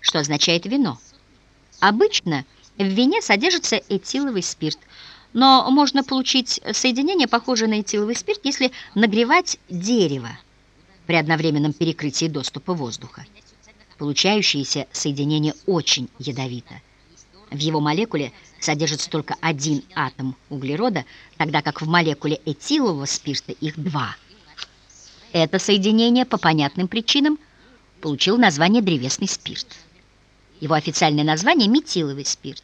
что означает вино. Обычно в вине содержится этиловый спирт, но можно получить соединение, похожее на этиловый спирт, если нагревать дерево при одновременном перекрытии доступа воздуха. Получающееся соединение очень ядовито. В его молекуле содержится только один атом углерода, тогда как в молекуле этилового спирта их два. Это соединение по понятным причинам получило название древесный спирт. Его официальное название – метиловый спирт.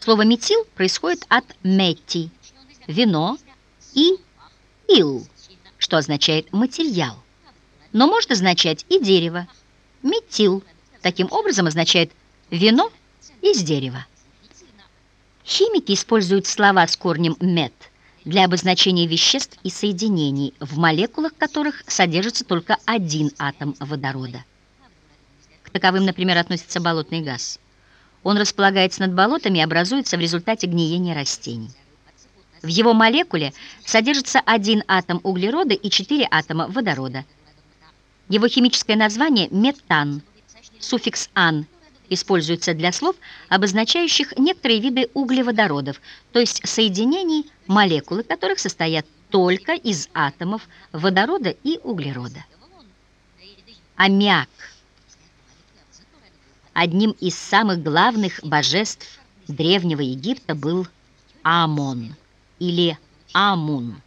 Слово «метил» происходит от «метти» – вино и «ил», что означает «материал», но может означать и дерево. Метил таким образом означает вино из дерева. Химики используют слова с корнем «мет» для обозначения веществ и соединений, в молекулах которых содержится только один атом водорода. Таковым, например, относится болотный газ. Он располагается над болотами и образуется в результате гниения растений. В его молекуле содержится один атом углерода и четыре атома водорода. Его химическое название – метан. Суффикс «ан» используется для слов, обозначающих некоторые виды углеводородов, то есть соединений, молекулы которых состоят только из атомов водорода и углерода. Аммиак – Одним из самых главных божеств Древнего Египта был Амон или Амун,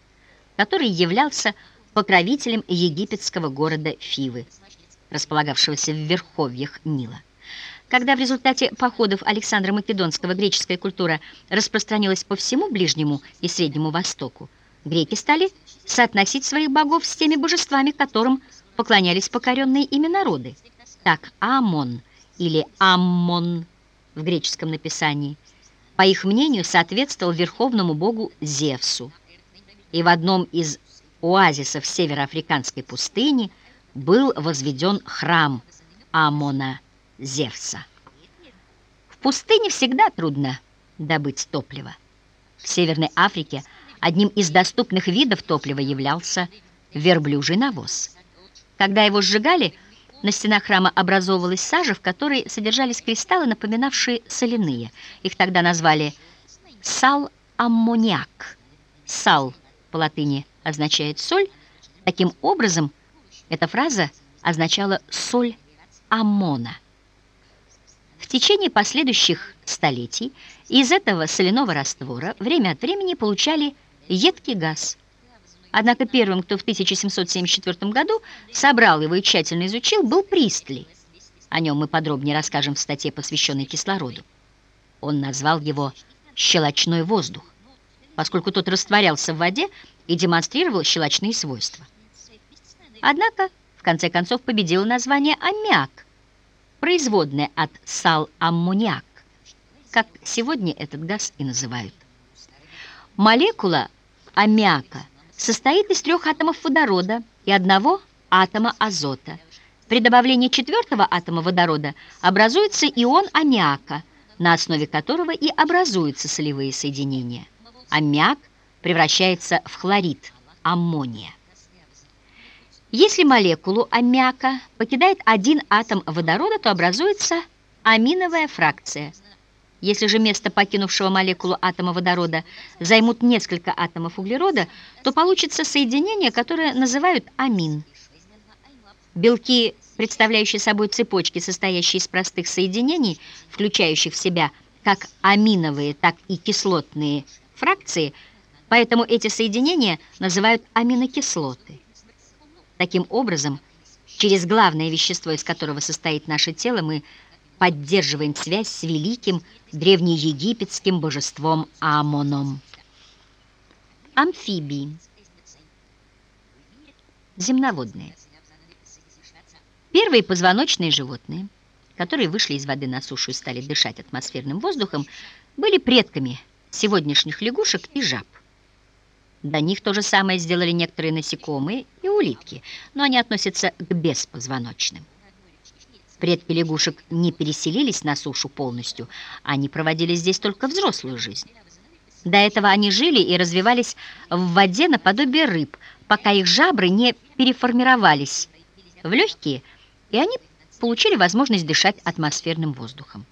который являлся покровителем египетского города Фивы, располагавшегося в верховьях Нила. Когда в результате походов Александра Македонского греческая культура распространилась по всему Ближнему и Среднему Востоку, греки стали соотносить своих богов с теми божествами, которым поклонялись покоренные ими народы. Так Амон – или Аммон в греческом написании, по их мнению, соответствовал верховному богу Зевсу. И в одном из оазисов североафриканской пустыни был возведен храм Амона Зевса. В пустыне всегда трудно добыть топливо. В Северной Африке одним из доступных видов топлива являлся верблюжий навоз. Когда его сжигали – на стенах храма образовывалась сажа, в которой содержались кристаллы, напоминавшие соляные. Их тогда назвали сал-аммониак. Сал по латыни означает соль. Таким образом, эта фраза означала соль Аммона. В течение последующих столетий из этого соляного раствора время от времени получали едкий газ – Однако первым, кто в 1774 году собрал его и тщательно изучил, был Пристли. О нем мы подробнее расскажем в статье, посвященной кислороду. Он назвал его «щелочной воздух», поскольку тот растворялся в воде и демонстрировал щелочные свойства. Однако, в конце концов, победило название аммиак, производное от сал-аммониак, как сегодня этот газ и называют. Молекула аммиака – состоит из трех атомов водорода и одного атома азота. При добавлении четвертого атома водорода образуется ион аммиака, на основе которого и образуются солевые соединения. Аммиак превращается в хлорид аммония. Если молекулу аммиака покидает один атом водорода, то образуется аминовая фракция – если же место покинувшего молекулу атома водорода займут несколько атомов углерода, то получится соединение, которое называют амин. Белки, представляющие собой цепочки, состоящие из простых соединений, включающих в себя как аминовые, так и кислотные фракции, поэтому эти соединения называют аминокислоты. Таким образом, через главное вещество, из которого состоит наше тело, мы поддерживаем связь с великим древнеегипетским божеством Амоном. Амфибии. Земноводные. Первые позвоночные животные, которые вышли из воды на сушу и стали дышать атмосферным воздухом, были предками сегодняшних лягушек и жаб. До них то же самое сделали некоторые насекомые и улитки, но они относятся к беспозвоночным. Предки не переселились на сушу полностью, они проводили здесь только взрослую жизнь. До этого они жили и развивались в воде наподобие рыб, пока их жабры не переформировались в легкие, и они получили возможность дышать атмосферным воздухом.